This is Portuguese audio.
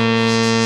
Música